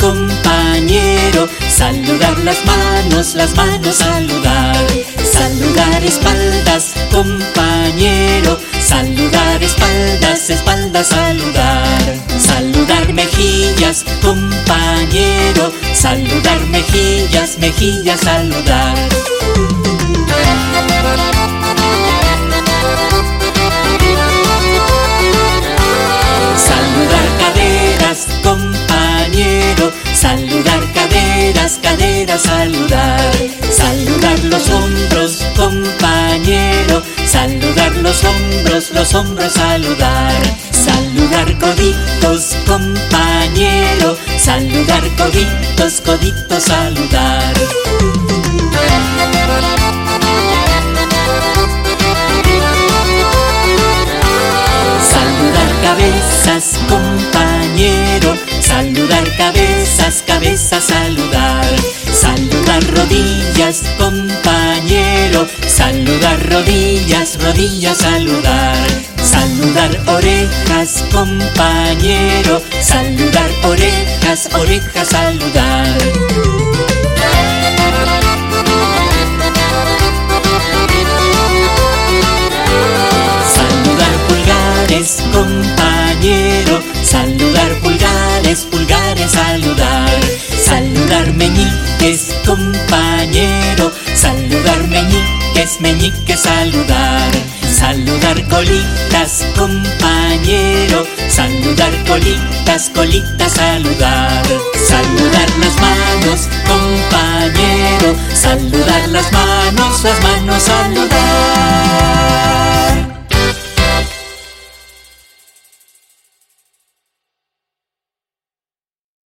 compañero. Saludar las manos, las manos saludar. Saludar espaldas, compañero. Saludar espaldas, espaldas saludar. Saludar mejillas, compañero. Saludar mejillas, mejillas saludar. Saludar Saludar caderas, caderas, saludar. Saludar los hombros, compañero. Saludar los hombros, los hombros, saludar. Saludar coditos, compañero. Saludar coditos, coditos, saludar. Saludar cabezas, compañero. Cabezas, saludar. Saludar rodillas, compañero. Saludar rodillas, rodillas, saludar. Saludar orejas, compañero. Saludar orejas, orejas, saludar. Saludar pulgares, compañero. Saludar pulgares, pulgares. Saludar meñiques, compañero. Saludar meñiques, meñiques, saludar. Saludar colitas, compañero. Saludar colitas, colitas, saludar. Saludar las manos, compañero. Saludar las manos, las manos, saludar.